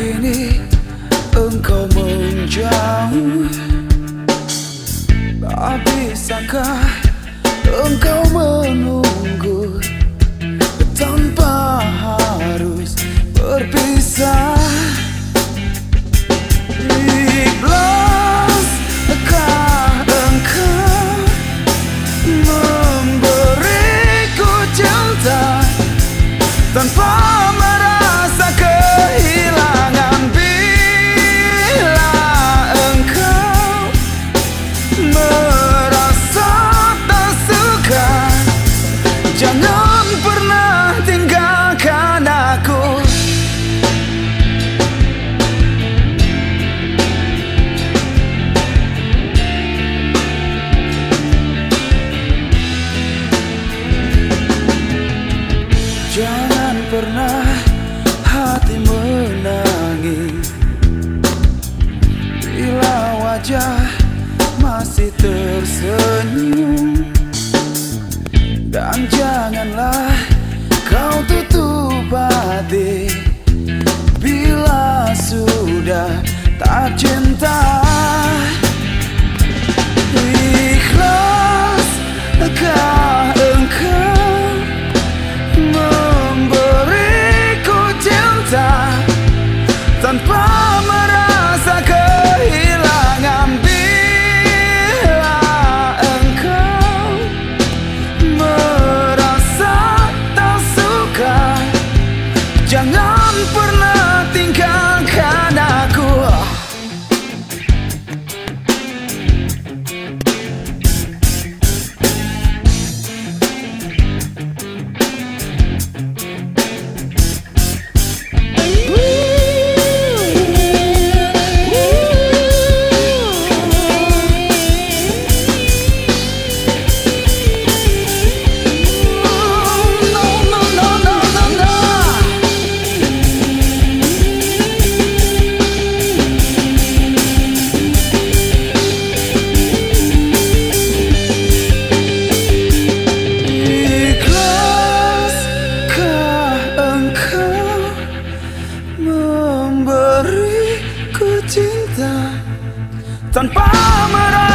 Kini engkau menjauh. Tak bisakah engkau menunggu Tanpa harus berpisah? Tanpa Yeah. tanpa merasa